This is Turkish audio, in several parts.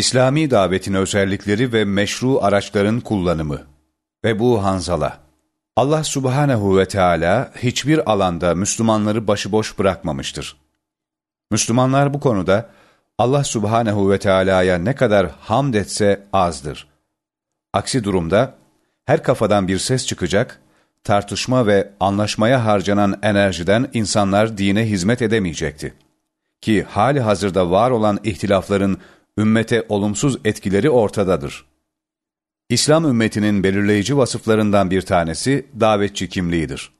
İslami davetin özellikleri ve meşru araçların kullanımı. Ebu Hanzala Allah subhanehu ve Teala hiçbir alanda Müslümanları başıboş bırakmamıştır. Müslümanlar bu konuda Allah subhanehu ve Teala'ya ne kadar hamd etse azdır. Aksi durumda her kafadan bir ses çıkacak, tartışma ve anlaşmaya harcanan enerjiden insanlar dine hizmet edemeyecekti. Ki hali hazırda var olan ihtilafların ümmete olumsuz etkileri ortadadır. İslam ümmetinin belirleyici vasıflarından bir tanesi davetçi kimliğidir.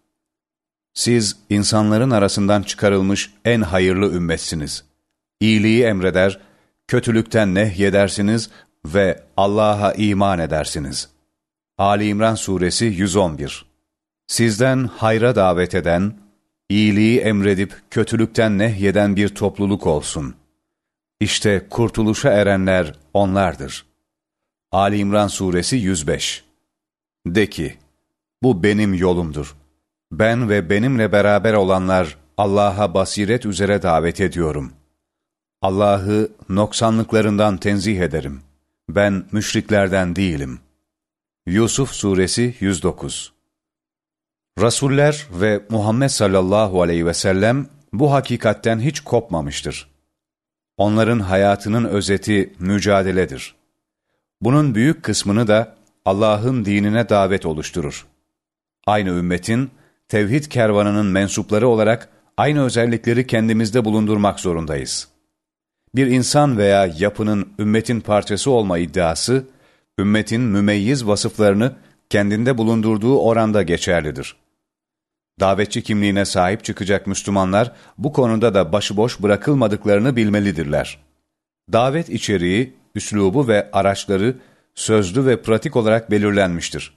Siz insanların arasından çıkarılmış en hayırlı ümmetsiniz. İyiliği emreder, kötülükten nehyedersiniz ve Allah'a iman edersiniz. Ali İmran Suresi 111 Sizden hayra davet eden, iyiliği emredip kötülükten nehyeden bir topluluk olsun. İşte kurtuluşa erenler onlardır. Ali İmran Suresi 105 De ki, bu benim yolumdur. Ben ve benimle beraber olanlar Allah'a basiret üzere davet ediyorum. Allah'ı noksanlıklarından tenzih ederim. Ben müşriklerden değilim. Yusuf Suresi 109 Rasuller ve Muhammed sallallahu aleyhi ve sellem bu hakikatten hiç kopmamıştır. Onların hayatının özeti mücadeledir. Bunun büyük kısmını da Allah'ın dinine davet oluşturur. Aynı ümmetin, tevhid kervanının mensupları olarak aynı özellikleri kendimizde bulundurmak zorundayız. Bir insan veya yapının ümmetin parçası olma iddiası, ümmetin mümeyyiz vasıflarını kendinde bulundurduğu oranda geçerlidir. Davetçi kimliğine sahip çıkacak Müslümanlar bu konuda da başıboş bırakılmadıklarını bilmelidirler. Davet içeriği, üslubu ve araçları sözlü ve pratik olarak belirlenmiştir.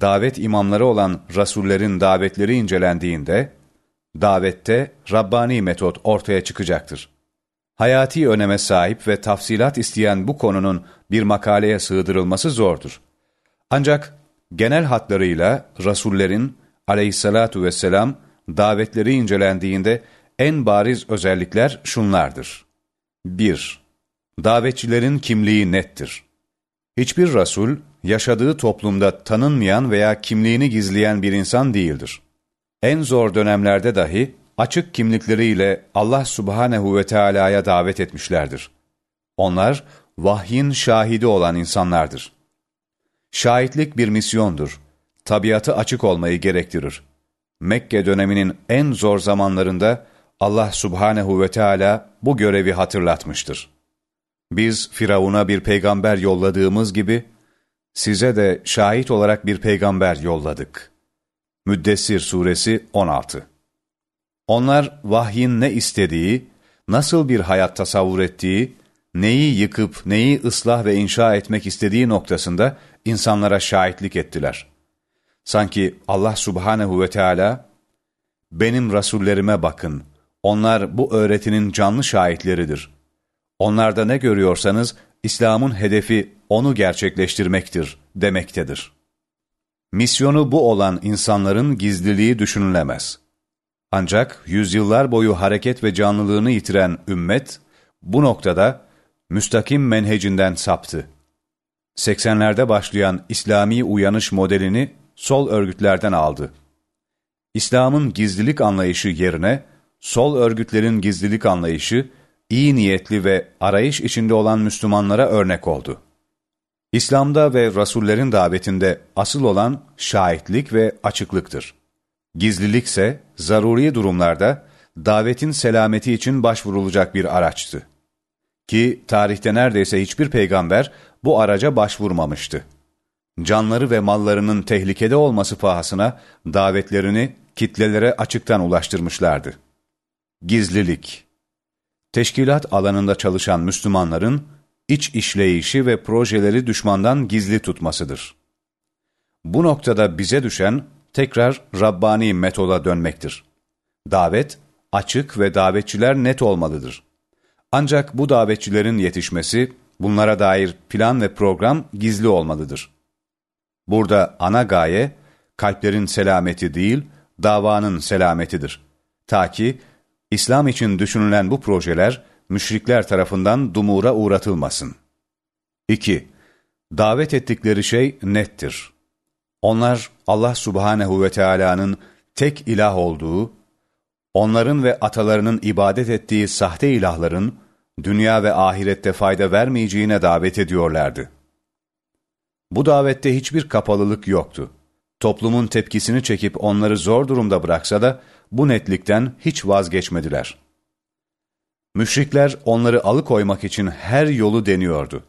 Davet imamları olan rasullerin davetleri incelendiğinde, davette Rabbani metot ortaya çıkacaktır. Hayati öneme sahip ve tafsilat isteyen bu konunun bir makaleye sığdırılması zordur. Ancak genel hatlarıyla rasullerin aleyhissalatu vesselam davetleri incelendiğinde en bariz özellikler şunlardır. 1. Davetçilerin kimliği nettir. Hiçbir Rasul, yaşadığı toplumda tanınmayan veya kimliğini gizleyen bir insan değildir. En zor dönemlerde dahi açık kimlikleriyle Allah subhanehu ve Teala'ya davet etmişlerdir. Onlar, vahyin şahidi olan insanlardır. Şahitlik bir misyondur. Tabiatı açık olmayı gerektirir. Mekke döneminin en zor zamanlarında Allah subhanehu ve Teala bu görevi hatırlatmıştır. Biz Firavun'a bir peygamber yolladığımız gibi, size de şahit olarak bir peygamber yolladık. Müddessir Suresi 16 Onlar vahyin ne istediği, nasıl bir hayat tasavvur ettiği, neyi yıkıp neyi ıslah ve inşa etmek istediği noktasında insanlara şahitlik ettiler. Sanki Allah subhanehu ve Teala, benim rasullerime bakın, onlar bu öğretinin canlı şahitleridir. Onlarda ne görüyorsanız, İslam'ın hedefi onu gerçekleştirmektir demektedir. Misyonu bu olan insanların gizliliği düşünülemez. Ancak yüzyıllar boyu hareket ve canlılığını yitiren ümmet, bu noktada müstakim menhecinden saptı. 80'lerde başlayan İslami uyanış modelini sol örgütlerden aldı. İslam'ın gizlilik anlayışı yerine, sol örgütlerin gizlilik anlayışı, iyi niyetli ve arayış içinde olan Müslümanlara örnek oldu. İslam'da ve Rasullerin davetinde asıl olan şahitlik ve açıklıktır. Gizlilikse, zaruri durumlarda davetin selameti için başvurulacak bir araçtı. Ki tarihte neredeyse hiçbir peygamber bu araca başvurmamıştı. Canları ve mallarının tehlikede olması pahasına davetlerini kitlelere açıktan ulaştırmışlardı. Gizlilik Teşkilat alanında çalışan Müslümanların iç işleyişi ve projeleri düşmandan gizli tutmasıdır. Bu noktada bize düşen tekrar Rabbani metoda dönmektir. Davet, açık ve davetçiler net olmalıdır. Ancak bu davetçilerin yetişmesi, bunlara dair plan ve program gizli olmalıdır. Burada ana gaye, kalplerin selameti değil, davanın selametidir. Ta ki, İslam için düşünülen bu projeler, müşrikler tarafından dumura uğratılmasın. 2. Davet ettikleri şey nettir. Onlar Allah subhanehu ve Teala'nın tek ilah olduğu, onların ve atalarının ibadet ettiği sahte ilahların, dünya ve ahirette fayda vermeyeceğine davet ediyorlardı. Bu davette hiçbir kapalılık yoktu. Toplumun tepkisini çekip onları zor durumda bıraksa da bu netlikten hiç vazgeçmediler. Müşrikler onları alıkoymak için her yolu deniyordu.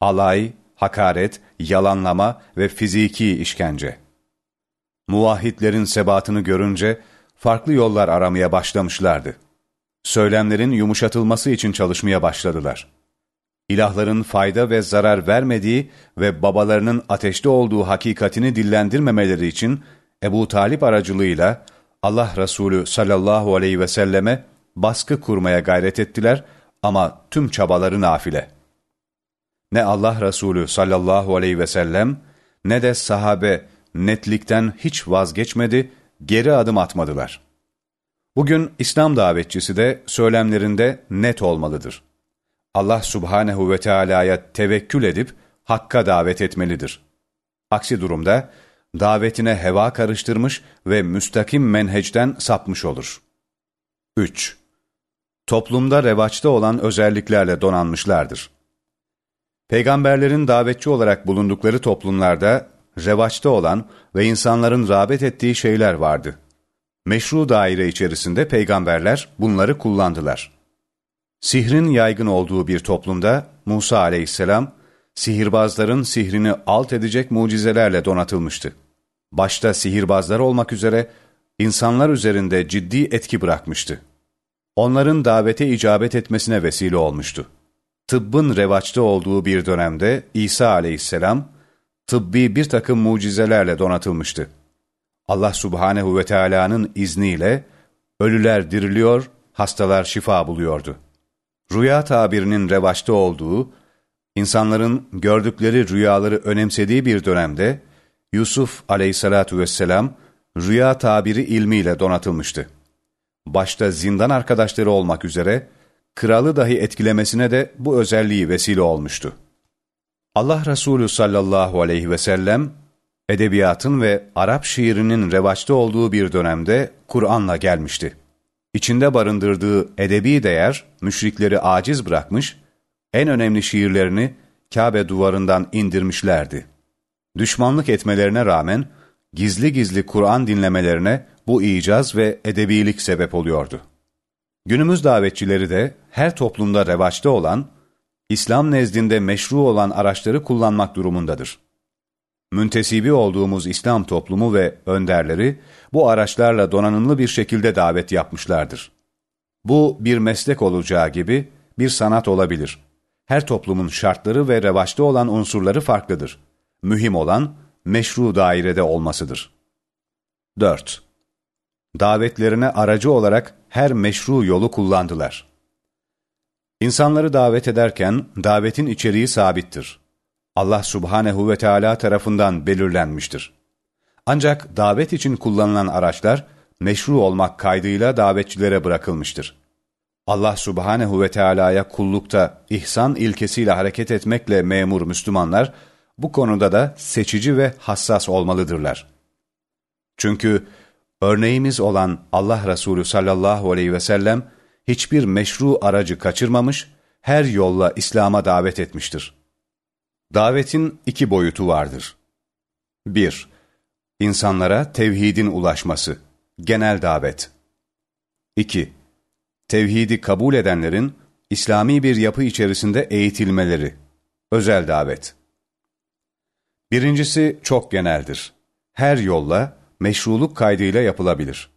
Alay, hakaret, yalanlama ve fiziki işkence. Muvahhidlerin sebatını görünce farklı yollar aramaya başlamışlardı. Söylemlerin yumuşatılması için çalışmaya başladılar. İlahların fayda ve zarar vermediği ve babalarının ateşte olduğu hakikatini dillendirmemeleri için Ebu Talip aracılığıyla Allah Resulü sallallahu aleyhi ve selleme baskı kurmaya gayret ettiler ama tüm çabaları nafile. Ne Allah Resulü sallallahu aleyhi ve sellem ne de sahabe netlikten hiç vazgeçmedi, geri adım atmadılar. Bugün İslam davetçisi de söylemlerinde net olmalıdır. Allah subhanehu ve Teala'ya tevekkül edip hakka davet etmelidir. Aksi durumda davetine heva karıştırmış ve müstakim menhecden sapmış olur. 3. Toplumda revaçta olan özelliklerle donanmışlardır. Peygamberlerin davetçi olarak bulundukları toplumlarda revaçta olan ve insanların rağbet ettiği şeyler vardı. Meşru daire içerisinde peygamberler bunları kullandılar. Sihrin yaygın olduğu bir toplumda Musa aleyhisselam, sihirbazların sihrini alt edecek mucizelerle donatılmıştı. Başta sihirbazlar olmak üzere insanlar üzerinde ciddi etki bırakmıştı. Onların davete icabet etmesine vesile olmuştu. Tıbbın revaçta olduğu bir dönemde İsa aleyhisselam, tıbbi bir takım mucizelerle donatılmıştı. Allah subhanehu ve Teala'nın izniyle ölüler diriliyor, hastalar şifa buluyordu. Rüya tabirinin revaçta olduğu, insanların gördükleri rüyaları önemsediği bir dönemde, Yusuf aleyhissalatu vesselam rüya tabiri ilmiyle donatılmıştı. Başta zindan arkadaşları olmak üzere, kralı dahi etkilemesine de bu özelliği vesile olmuştu. Allah Resulü sallallahu aleyhi ve sellem, edebiyatın ve Arap şiirinin revaçta olduğu bir dönemde Kur'an'la gelmişti. İçinde barındırdığı edebi değer müşrikleri aciz bırakmış, en önemli şiirlerini Kabe duvarından indirmişlerdi. Düşmanlık etmelerine rağmen gizli gizli Kur'an dinlemelerine bu icaz ve edebilik sebep oluyordu. Günümüz davetçileri de her toplumda revaçta olan, İslam nezdinde meşru olan araçları kullanmak durumundadır. Müntesibi olduğumuz İslam toplumu ve önderleri bu araçlarla donanımlı bir şekilde davet yapmışlardır. Bu bir meslek olacağı gibi bir sanat olabilir. Her toplumun şartları ve revaçta olan unsurları farklıdır. Mühim olan meşru dairede olmasıdır. 4. Davetlerine aracı olarak her meşru yolu kullandılar. İnsanları davet ederken davetin içeriği sabittir. Allah subhanehu ve Teala tarafından belirlenmiştir. Ancak davet için kullanılan araçlar meşru olmak kaydıyla davetçilere bırakılmıştır. Allah subhanehu ve Teala'ya kullukta ihsan ilkesiyle hareket etmekle memur Müslümanlar, bu konuda da seçici ve hassas olmalıdırlar. Çünkü örneğimiz olan Allah Resulü sallallahu aleyhi ve sellem, hiçbir meşru aracı kaçırmamış, her yolla İslam'a davet etmiştir. Davetin iki boyutu vardır. 1. İnsanlara tevhidin ulaşması, genel davet. 2. Tevhidi kabul edenlerin İslami bir yapı içerisinde eğitilmeleri, özel davet. Birincisi çok geneldir. Her yolla, meşruluk kaydıyla yapılabilir.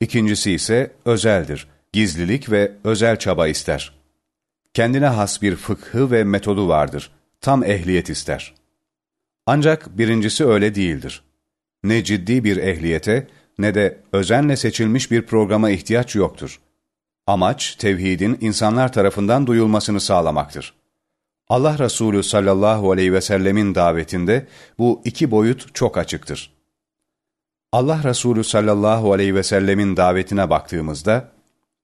İkincisi ise özeldir, gizlilik ve özel çaba ister. Kendine has bir fıkhı ve metodu vardır, tam ehliyet ister. Ancak birincisi öyle değildir. Ne ciddi bir ehliyete ne de özenle seçilmiş bir programa ihtiyaç yoktur. Amaç, tevhidin insanlar tarafından duyulmasını sağlamaktır. Allah Resulü sallallahu aleyhi ve sellemin davetinde bu iki boyut çok açıktır. Allah Resulü sallallahu aleyhi ve sellemin davetine baktığımızda,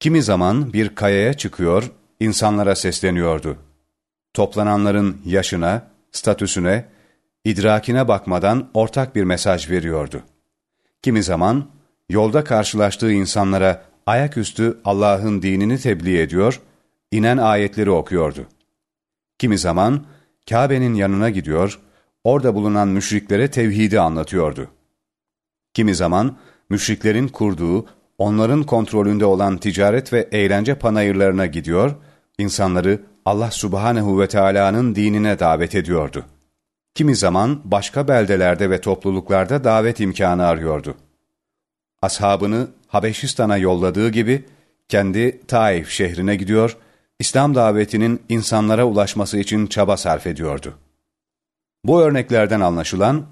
kimi zaman bir kayaya çıkıyor, insanlara sesleniyordu. Toplananların yaşına, statüsüne, idrakine bakmadan ortak bir mesaj veriyordu. Kimi zaman yolda karşılaştığı insanlara ayaküstü Allah'ın dinini tebliğ ediyor, inen ayetleri okuyordu. Kimi zaman Kabe'nin yanına gidiyor, orada bulunan müşriklere tevhidi anlatıyordu. Kimi zaman müşriklerin kurduğu, onların kontrolünde olan ticaret ve eğlence panayırlarına gidiyor, insanları Allah subhanehu ve Teala'nın dinine davet ediyordu. Kimi zaman başka beldelerde ve topluluklarda davet imkanı arıyordu. Ashabını Habeşistan'a yolladığı gibi kendi Taif şehrine gidiyor, İslam davetinin insanlara ulaşması için çaba sarf ediyordu. Bu örneklerden anlaşılan,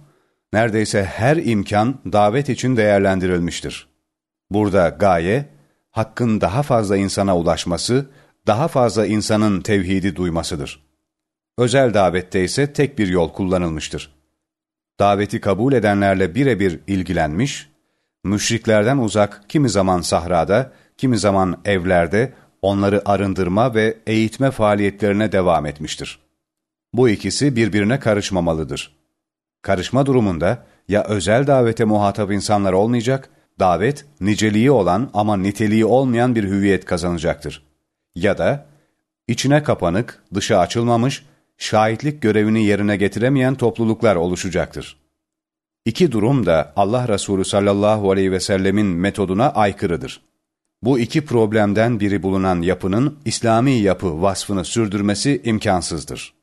neredeyse her imkan davet için değerlendirilmiştir. Burada gaye, hakkın daha fazla insana ulaşması, daha fazla insanın tevhidi duymasıdır. Özel davette ise tek bir yol kullanılmıştır. Daveti kabul edenlerle birebir ilgilenmiş, müşriklerden uzak kimi zaman sahrada, kimi zaman evlerde onları arındırma ve eğitme faaliyetlerine devam etmiştir. Bu ikisi birbirine karışmamalıdır. Karışma durumunda ya özel davete muhatap insanlar olmayacak, davet niceliği olan ama niteliği olmayan bir hüviyet kazanacaktır. Ya da içine kapanık, dışa açılmamış, şahitlik görevini yerine getiremeyen topluluklar oluşacaktır. İki durum da Allah Resulü sallallahu aleyhi ve sellemin metoduna aykırıdır. Bu iki problemden biri bulunan yapının İslami yapı vasfını sürdürmesi imkansızdır.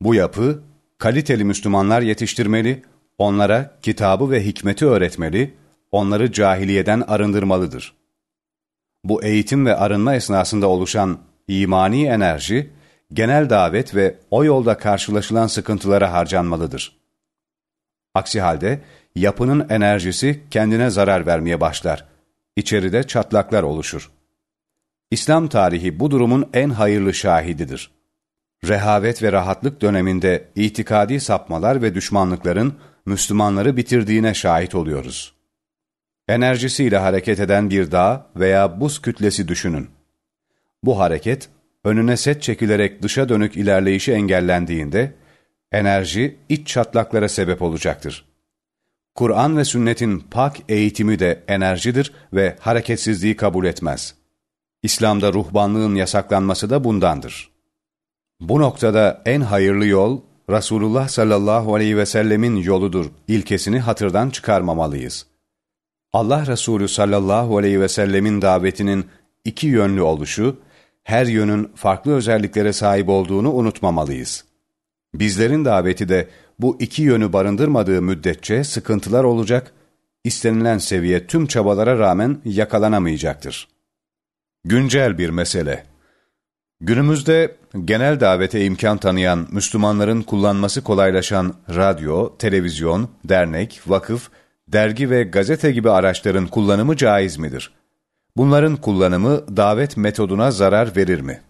Bu yapı, kaliteli Müslümanlar yetiştirmeli, onlara kitabı ve hikmeti öğretmeli, onları cahiliyeden arındırmalıdır. Bu eğitim ve arınma esnasında oluşan imani enerji, genel davet ve o yolda karşılaşılan sıkıntılara harcanmalıdır. Aksi halde yapının enerjisi kendine zarar vermeye başlar. İçeride çatlaklar oluşur. İslam tarihi bu durumun en hayırlı şahididir. Rehavet ve rahatlık döneminde itikadi sapmalar ve düşmanlıkların Müslümanları bitirdiğine şahit oluyoruz. Enerjisiyle hareket eden bir dağ veya buz kütlesi düşünün. Bu hareket, önüne set çekilerek dışa dönük ilerleyişi engellendiğinde, enerji iç çatlaklara sebep olacaktır. Kur'an ve sünnetin pak eğitimi de enerjidir ve hareketsizliği kabul etmez. İslam'da ruhbanlığın yasaklanması da bundandır. Bu noktada en hayırlı yol, Resulullah sallallahu aleyhi ve sellemin yoludur ilkesini hatırdan çıkarmamalıyız. Allah Resulü sallallahu aleyhi ve sellemin davetinin iki yönlü oluşu, her yönün farklı özelliklere sahip olduğunu unutmamalıyız. Bizlerin daveti de bu iki yönü barındırmadığı müddetçe sıkıntılar olacak, istenilen seviye tüm çabalara rağmen yakalanamayacaktır. Güncel bir mesele Günümüzde genel davete imkan tanıyan Müslümanların kullanması kolaylaşan radyo, televizyon, dernek, vakıf, dergi ve gazete gibi araçların kullanımı caiz midir? Bunların kullanımı davet metoduna zarar verir mi?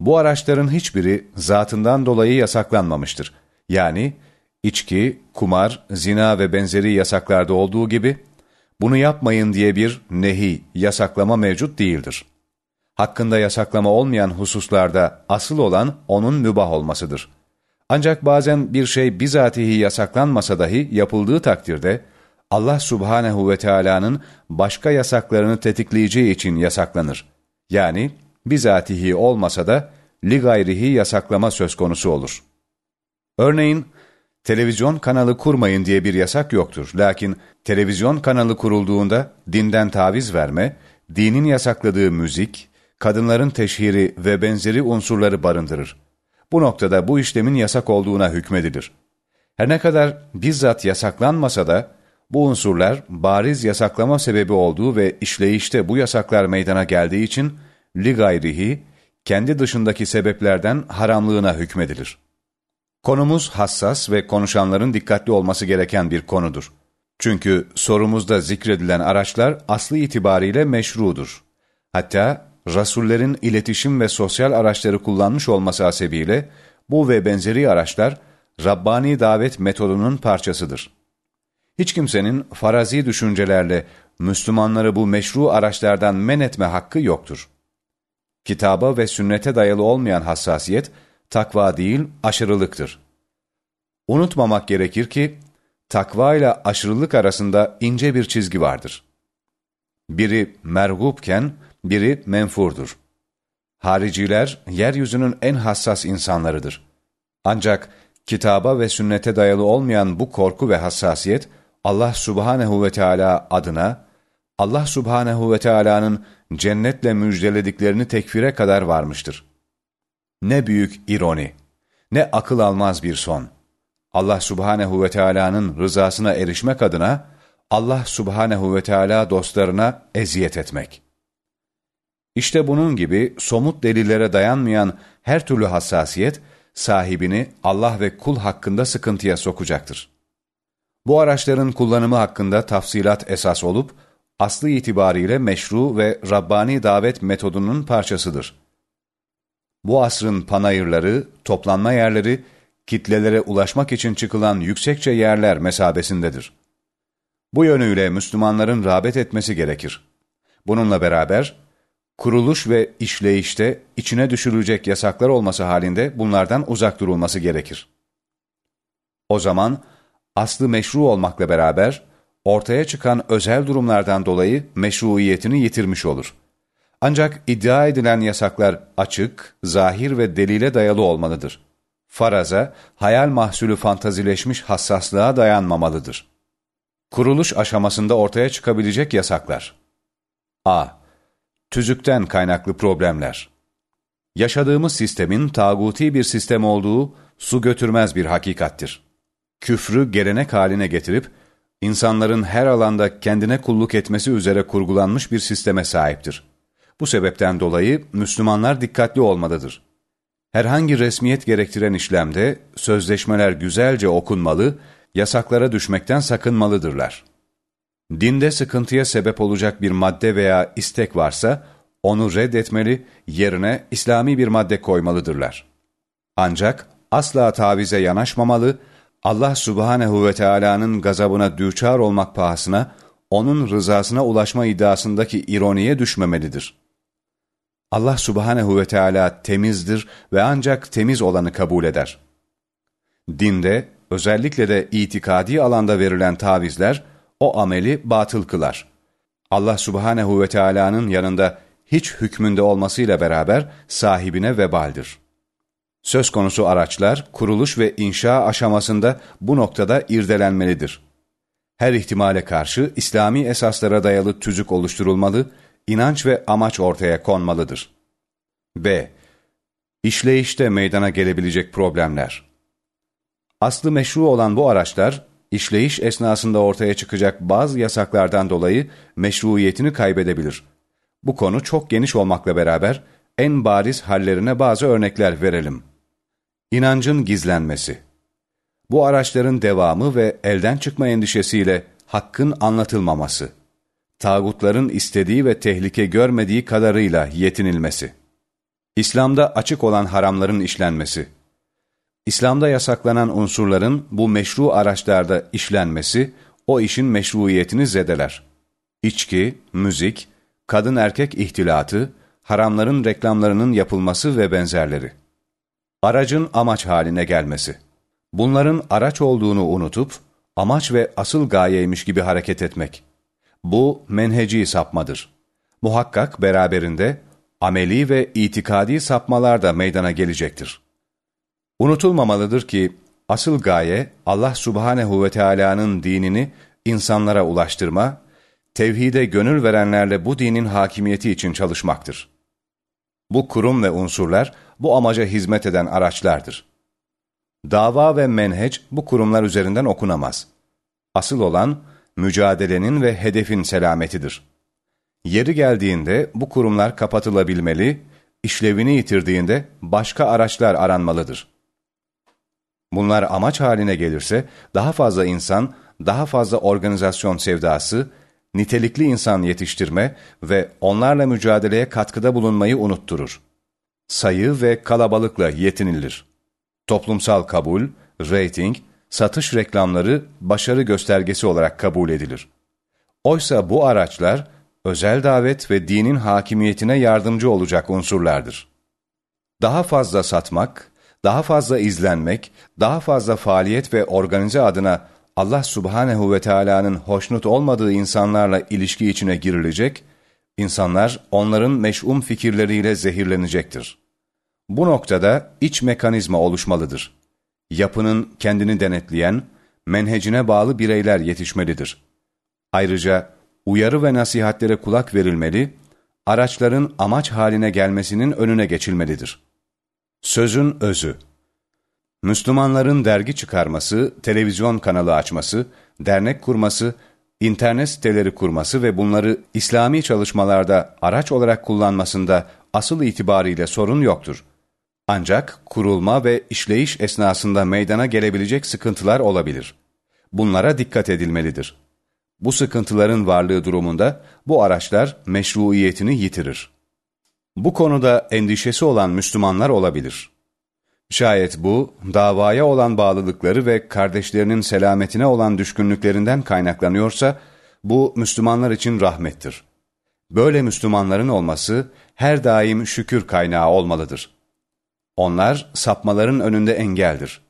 Bu araçların hiçbiri zatından dolayı yasaklanmamıştır. Yani içki, kumar, zina ve benzeri yasaklarda olduğu gibi bunu yapmayın diye bir nehi, yasaklama mevcut değildir. Hakkında yasaklama olmayan hususlarda asıl olan onun mübah olmasıdır. Ancak bazen bir şey bizatihi yasaklanmasa dahi yapıldığı takdirde Allah subhanehu ve Teala'nın başka yasaklarını tetikleyeceği için yasaklanır. Yani bizatihi olmasa da li gayrihi yasaklama söz konusu olur. Örneğin, televizyon kanalı kurmayın diye bir yasak yoktur. Lakin televizyon kanalı kurulduğunda dinden taviz verme, dinin yasakladığı müzik, kadınların teşhiri ve benzeri unsurları barındırır. Bu noktada bu işlemin yasak olduğuna hükmedilir. Her ne kadar bizzat yasaklanmasa da, bu unsurlar bariz yasaklama sebebi olduğu ve işleyişte bu yasaklar meydana geldiği için li gayrihi, kendi dışındaki sebeplerden haramlığına hükmedilir. Konumuz hassas ve konuşanların dikkatli olması gereken bir konudur. Çünkü sorumuzda zikredilen araçlar aslı itibariyle meşrudur. Hatta Rasullerin iletişim ve sosyal araçları kullanmış olması hasebiyle bu ve benzeri araçlar Rabbani davet metodunun parçasıdır. Hiç kimsenin farazi düşüncelerle Müslümanları bu meşru araçlardan men etme hakkı yoktur. Kitaba ve sünnete dayalı olmayan hassasiyet, takva değil aşırılıktır. Unutmamak gerekir ki, takva ile aşırılık arasında ince bir çizgi vardır. Biri mergupken, biri menfurdur. Hariciler, yeryüzünün en hassas insanlarıdır. Ancak kitaba ve sünnete dayalı olmayan bu korku ve hassasiyet, Allah subhanehu ve Teala adına, Allah subhanehu ve Teala'nın cennetle müjdelediklerini tekfire kadar varmıştır. Ne büyük ironi, ne akıl almaz bir son. Allah subhanehu ve Teala'nın rızasına erişmek adına, Allah subhanehu ve Teala dostlarına eziyet etmek. İşte bunun gibi somut delillere dayanmayan her türlü hassasiyet, sahibini Allah ve kul hakkında sıkıntıya sokacaktır. Bu araçların kullanımı hakkında tafsilat esas olup, aslı itibariyle meşru ve Rabbani davet metodunun parçasıdır. Bu asrın panayırları, toplanma yerleri, kitlelere ulaşmak için çıkılan yüksekçe yerler mesabesindedir. Bu yönüyle Müslümanların rağbet etmesi gerekir. Bununla beraber, kuruluş ve işleyişte içine düşürülecek yasaklar olması halinde bunlardan uzak durulması gerekir. O zaman, aslı meşru olmakla beraber, ortaya çıkan özel durumlardan dolayı meşruiyetini yitirmiş olur. Ancak iddia edilen yasaklar açık, zahir ve delile dayalı olmalıdır. Faraza, hayal mahsulü fantazileşmiş hassaslığa dayanmamalıdır. Kuruluş aşamasında ortaya çıkabilecek yasaklar. A. Tüzükten kaynaklı problemler. Yaşadığımız sistemin tağuti bir sistem olduğu su götürmez bir hakikattir. Küfrü gelenek haline getirip, insanların her alanda kendine kulluk etmesi üzere kurgulanmış bir sisteme sahiptir. Bu sebepten dolayı Müslümanlar dikkatli olmalıdır. Herhangi resmiyet gerektiren işlemde sözleşmeler güzelce okunmalı, yasaklara düşmekten sakınmalıdırlar. Dinde sıkıntıya sebep olacak bir madde veya istek varsa, onu reddetmeli, yerine İslami bir madde koymalıdırlar. Ancak asla tavize yanaşmamalı, Allah subhanehu ve Teala'nın gazabına düçar olmak pahasına, onun rızasına ulaşma iddiasındaki ironiye düşmemelidir. Allah subhanehu ve Teala temizdir ve ancak temiz olanı kabul eder. Dinde, özellikle de itikadi alanda verilen tavizler, o ameli batıl kılar. Allah subhanehu ve Teala'nın yanında hiç hükmünde olmasıyla beraber sahibine vebaldir. Söz konusu araçlar, kuruluş ve inşa aşamasında bu noktada irdelenmelidir. Her ihtimale karşı İslami esaslara dayalı tüzük oluşturulmalı, inanç ve amaç ortaya konmalıdır. B. İşleyişte meydana gelebilecek problemler. Aslı meşru olan bu araçlar, işleyiş esnasında ortaya çıkacak bazı yasaklardan dolayı meşruiyetini kaybedebilir. Bu konu çok geniş olmakla beraber en bariz hallerine bazı örnekler verelim. İnancın gizlenmesi Bu araçların devamı ve elden çıkma endişesiyle hakkın anlatılmaması. Tağutların istediği ve tehlike görmediği kadarıyla yetinilmesi. İslam'da açık olan haramların işlenmesi. İslam'da yasaklanan unsurların bu meşru araçlarda işlenmesi, o işin meşruiyetini zedeler. İçki, müzik, kadın erkek ihtilatı, haramların reklamlarının yapılması ve benzerleri. Aracın amaç haline gelmesi. Bunların araç olduğunu unutup, amaç ve asıl gayeymiş gibi hareket etmek. Bu menheci sapmadır. Muhakkak beraberinde ameli ve itikadi sapmalar da meydana gelecektir. Unutulmamalıdır ki, asıl gaye Allah subhanehu ve Teala'nın dinini insanlara ulaştırma, tevhide gönül verenlerle bu dinin hakimiyeti için çalışmaktır. Bu kurum ve unsurlar bu amaca hizmet eden araçlardır. Dava ve menheç bu kurumlar üzerinden okunamaz. Asıl olan mücadelenin ve hedefin selametidir. Yeri geldiğinde bu kurumlar kapatılabilmeli, işlevini yitirdiğinde başka araçlar aranmalıdır. Bunlar amaç haline gelirse daha fazla insan, daha fazla organizasyon sevdası, nitelikli insan yetiştirme ve onlarla mücadeleye katkıda bulunmayı unutturur. Sayı ve kalabalıkla yetinilir. Toplumsal kabul, rating, satış reklamları başarı göstergesi olarak kabul edilir. Oysa bu araçlar, özel davet ve dinin hakimiyetine yardımcı olacak unsurlardır. Daha fazla satmak, daha fazla izlenmek, daha fazla faaliyet ve organize adına Allah subhanehu ve Teala'nın hoşnut olmadığı insanlarla ilişki içine girilecek, insanlar onların meş'um fikirleriyle zehirlenecektir. Bu noktada iç mekanizma oluşmalıdır. Yapının kendini denetleyen, menhecine bağlı bireyler yetişmelidir. Ayrıca uyarı ve nasihatlere kulak verilmeli, araçların amaç haline gelmesinin önüne geçilmelidir. Sözün özü Müslümanların dergi çıkarması, televizyon kanalı açması, dernek kurması, internet siteleri kurması ve bunları İslami çalışmalarda araç olarak kullanmasında asıl itibariyle sorun yoktur. Ancak kurulma ve işleyiş esnasında meydana gelebilecek sıkıntılar olabilir. Bunlara dikkat edilmelidir. Bu sıkıntıların varlığı durumunda bu araçlar meşruiyetini yitirir. Bu konuda endişesi olan Müslümanlar olabilir. Şayet bu, davaya olan bağlılıkları ve kardeşlerinin selametine olan düşkünlüklerinden kaynaklanıyorsa, bu Müslümanlar için rahmettir. Böyle Müslümanların olması her daim şükür kaynağı olmalıdır. Onlar sapmaların önünde engeldir.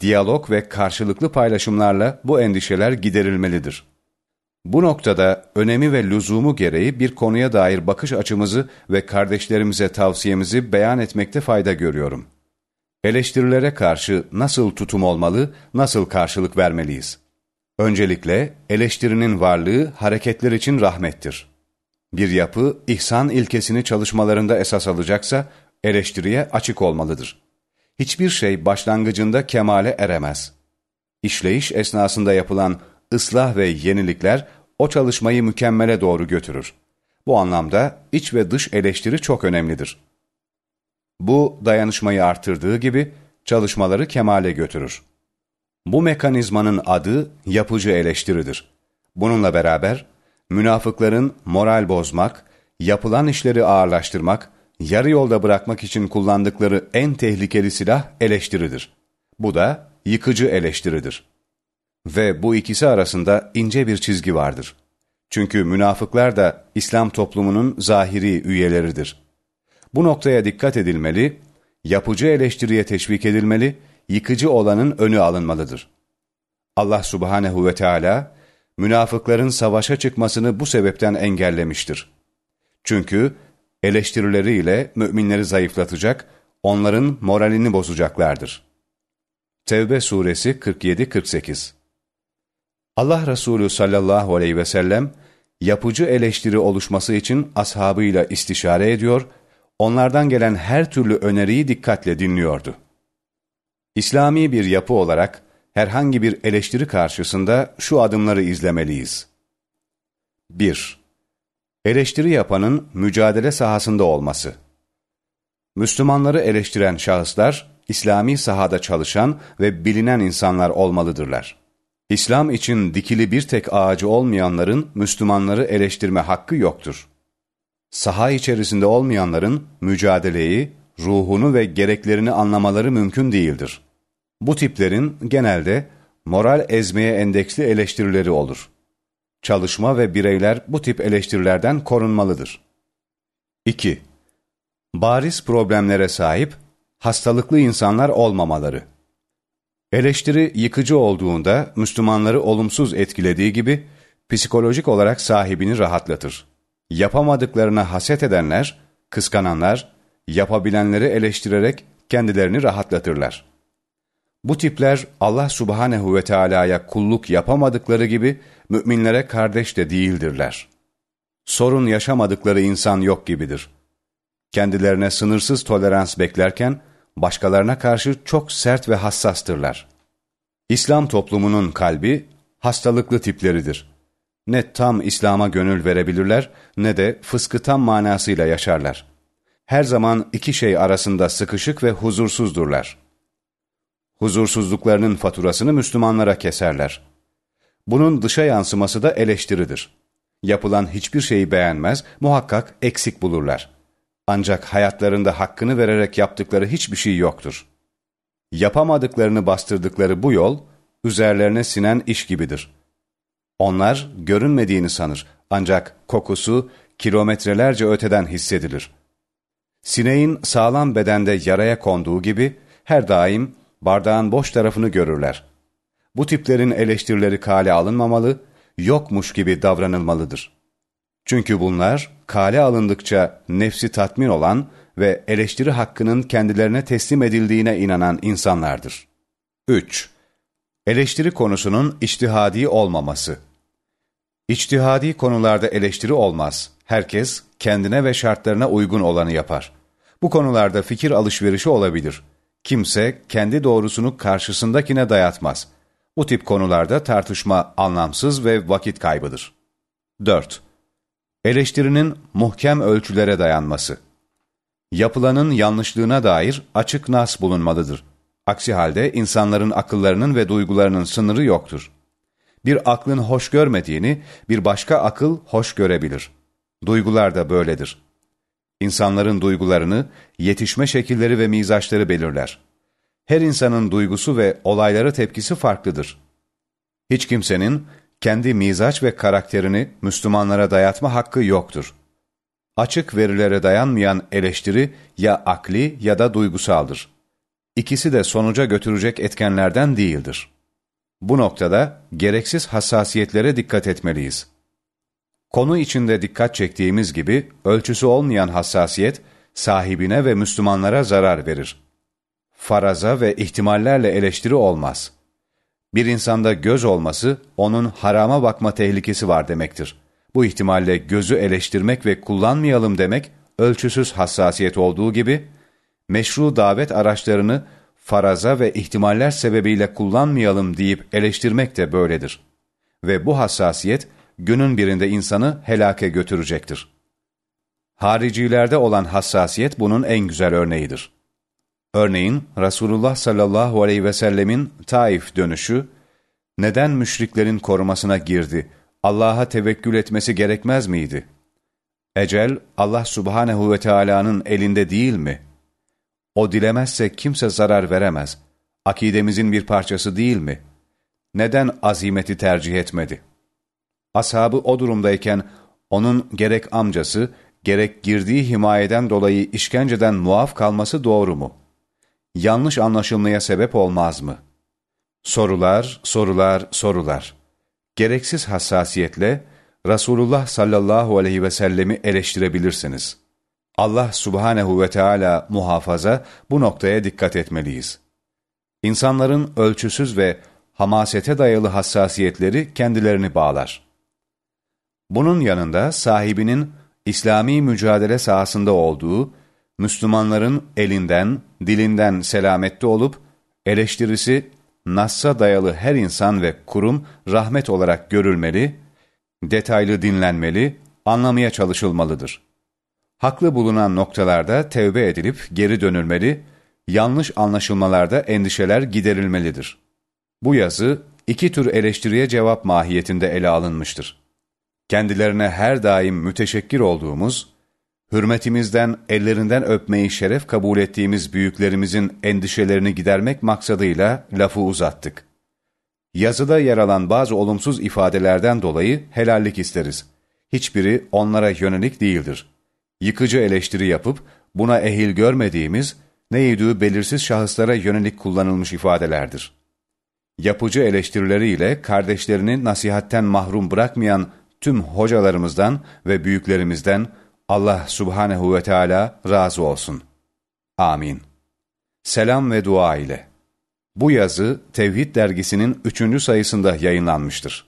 Diyalog ve karşılıklı paylaşımlarla bu endişeler giderilmelidir. Bu noktada önemi ve lüzumu gereği bir konuya dair bakış açımızı ve kardeşlerimize tavsiyemizi beyan etmekte fayda görüyorum. Eleştirilere karşı nasıl tutum olmalı, nasıl karşılık vermeliyiz? Öncelikle eleştirinin varlığı hareketler için rahmettir. Bir yapı ihsan ilkesini çalışmalarında esas alacaksa eleştiriye açık olmalıdır. Hiçbir şey başlangıcında kemale eremez. İşleyiş esnasında yapılan ıslah ve yenilikler o çalışmayı mükemmele doğru götürür. Bu anlamda iç ve dış eleştiri çok önemlidir. Bu dayanışmayı artırdığı gibi çalışmaları kemale götürür. Bu mekanizmanın adı yapıcı eleştiridir. Bununla beraber münafıkların moral bozmak, yapılan işleri ağırlaştırmak, yarı yolda bırakmak için kullandıkları en tehlikeli silah eleştiridir. Bu da yıkıcı eleştiridir. Ve bu ikisi arasında ince bir çizgi vardır. Çünkü münafıklar da İslam toplumunun zahiri üyeleridir. Bu noktaya dikkat edilmeli, yapıcı eleştiriye teşvik edilmeli, yıkıcı olanın önü alınmalıdır. Allah subhanehu ve Teala münafıkların savaşa çıkmasını bu sebepten engellemiştir. Çünkü eleştirileriyle müminleri zayıflatacak, onların moralini bozacaklardır. Tevbe suresi 47-48 Allah Resulü sallallahu aleyhi ve sellem, yapıcı eleştiri oluşması için ashabıyla istişare ediyor, onlardan gelen her türlü öneriyi dikkatle dinliyordu. İslami bir yapı olarak herhangi bir eleştiri karşısında şu adımları izlemeliyiz. 1. Eleştiri yapanın mücadele sahasında olması. Müslümanları eleştiren şahıslar, İslami sahada çalışan ve bilinen insanlar olmalıdırlar. İslam için dikili bir tek ağacı olmayanların Müslümanları eleştirme hakkı yoktur. Saha içerisinde olmayanların mücadeleyi, ruhunu ve gereklerini anlamaları mümkün değildir. Bu tiplerin genelde moral ezmeye endeksli eleştirileri olur. Çalışma ve bireyler bu tip eleştirilerden korunmalıdır. 2. Bariz problemlere sahip, hastalıklı insanlar olmamaları. Eleştiri yıkıcı olduğunda Müslümanları olumsuz etkilediği gibi psikolojik olarak sahibini rahatlatır. Yapamadıklarına haset edenler, kıskananlar, yapabilenleri eleştirerek kendilerini rahatlatırlar. Bu tipler Allah subhanehu ve Teala'ya kulluk yapamadıkları gibi müminlere kardeş de değildirler. Sorun yaşamadıkları insan yok gibidir. Kendilerine sınırsız tolerans beklerken, başkalarına karşı çok sert ve hassastırlar. İslam toplumunun kalbi, hastalıklı tipleridir. Ne tam İslam'a gönül verebilirler, ne de fıskı tam manasıyla yaşarlar. Her zaman iki şey arasında sıkışık ve huzursuzdurlar. Huzursuzluklarının faturasını Müslümanlara keserler. Bunun dışa yansıması da eleştiridir. Yapılan hiçbir şeyi beğenmez, muhakkak eksik bulurlar. Ancak hayatlarında hakkını vererek yaptıkları hiçbir şey yoktur. Yapamadıklarını bastırdıkları bu yol, üzerlerine sinen iş gibidir. Onlar görünmediğini sanır ancak kokusu kilometrelerce öteden hissedilir. Sineğin sağlam bedende yaraya konduğu gibi, her daim bardağın boş tarafını görürler. Bu tiplerin eleştirileri kale alınmamalı, yokmuş gibi davranılmalıdır. Çünkü bunlar kale alındıkça nefsi tatmin olan ve eleştiri hakkının kendilerine teslim edildiğine inanan insanlardır. 3. Eleştiri konusunun içtihadi olmaması İçtihadi konularda eleştiri olmaz. Herkes kendine ve şartlarına uygun olanı yapar. Bu konularda fikir alışverişi olabilir. Kimse kendi doğrusunu karşısındakine dayatmaz. Bu tip konularda tartışma anlamsız ve vakit kaybıdır. 4. Eleştirinin muhkem ölçülere dayanması. Yapılanın yanlışlığına dair açık nas bulunmalıdır. Aksi halde insanların akıllarının ve duygularının sınırı yoktur. Bir aklın hoş görmediğini bir başka akıl hoş görebilir. Duygular da böyledir. İnsanların duygularını, yetişme şekilleri ve mizaçları belirler. Her insanın duygusu ve olaylara tepkisi farklıdır. Hiç kimsenin kendi mizaç ve karakterini Müslümanlara dayatma hakkı yoktur. Açık verilere dayanmayan eleştiri ya akli ya da duygusaldır. İkisi de sonuca götürecek etkenlerden değildir. Bu noktada gereksiz hassasiyetlere dikkat etmeliyiz. Konu içinde dikkat çektiğimiz gibi ölçüsü olmayan hassasiyet sahibine ve Müslümanlara zarar verir. Faraza ve ihtimallerle eleştiri olmaz. Bir insanda göz olması onun harama bakma tehlikesi var demektir. Bu ihtimalle gözü eleştirmek ve kullanmayalım demek ölçüsüz hassasiyet olduğu gibi meşru davet araçlarını faraza ve ihtimaller sebebiyle kullanmayalım deyip eleştirmek de böyledir. Ve bu hassasiyet günün birinde insanı helake götürecektir. Haricilerde olan hassasiyet bunun en güzel örneğidir. Örneğin Resulullah sallallahu aleyhi ve sellemin Taif dönüşü, neden müşriklerin korumasına girdi, Allah'a tevekkül etmesi gerekmez miydi? Ecel, Allah subhanehu ve Teala'nın elinde değil mi? O dilemezse kimse zarar veremez. Akidemizin bir parçası değil mi? Neden azimeti tercih etmedi? Ashabı o durumdayken onun gerek amcası, gerek girdiği himayeden dolayı işkenceden muaf kalması doğru mu? Yanlış anlaşılmaya sebep olmaz mı? Sorular, sorular, sorular. Gereksiz hassasiyetle Resulullah sallallahu aleyhi ve sellemi eleştirebilirsiniz.'' Allah subhanehu ve Teala muhafaza bu noktaya dikkat etmeliyiz. İnsanların ölçüsüz ve hamasete dayalı hassasiyetleri kendilerini bağlar. Bunun yanında sahibinin İslami mücadele sahasında olduğu, Müslümanların elinden, dilinden selamette olup, eleştirisi Nass'a dayalı her insan ve kurum rahmet olarak görülmeli, detaylı dinlenmeli, anlamaya çalışılmalıdır. Haklı bulunan noktalarda tevbe edilip geri dönülmeli, yanlış anlaşılmalarda endişeler giderilmelidir. Bu yazı iki tür eleştiriye cevap mahiyetinde ele alınmıştır. Kendilerine her daim müteşekkir olduğumuz, hürmetimizden, ellerinden öpmeyi şeref kabul ettiğimiz büyüklerimizin endişelerini gidermek maksadıyla lafı uzattık. Yazıda yer alan bazı olumsuz ifadelerden dolayı helallik isteriz. Hiçbiri onlara yönelik değildir yıkıcı eleştiri yapıp buna ehil görmediğimiz, neydi belirsiz şahıslara yönelik kullanılmış ifadelerdir. Yapıcı eleştirileriyle kardeşlerini nasihatten mahrum bırakmayan tüm hocalarımızdan ve büyüklerimizden Allah subhanehu ve Teala razı olsun. Amin. Selam ve dua ile. Bu yazı Tevhid dergisinin üçüncü sayısında yayınlanmıştır.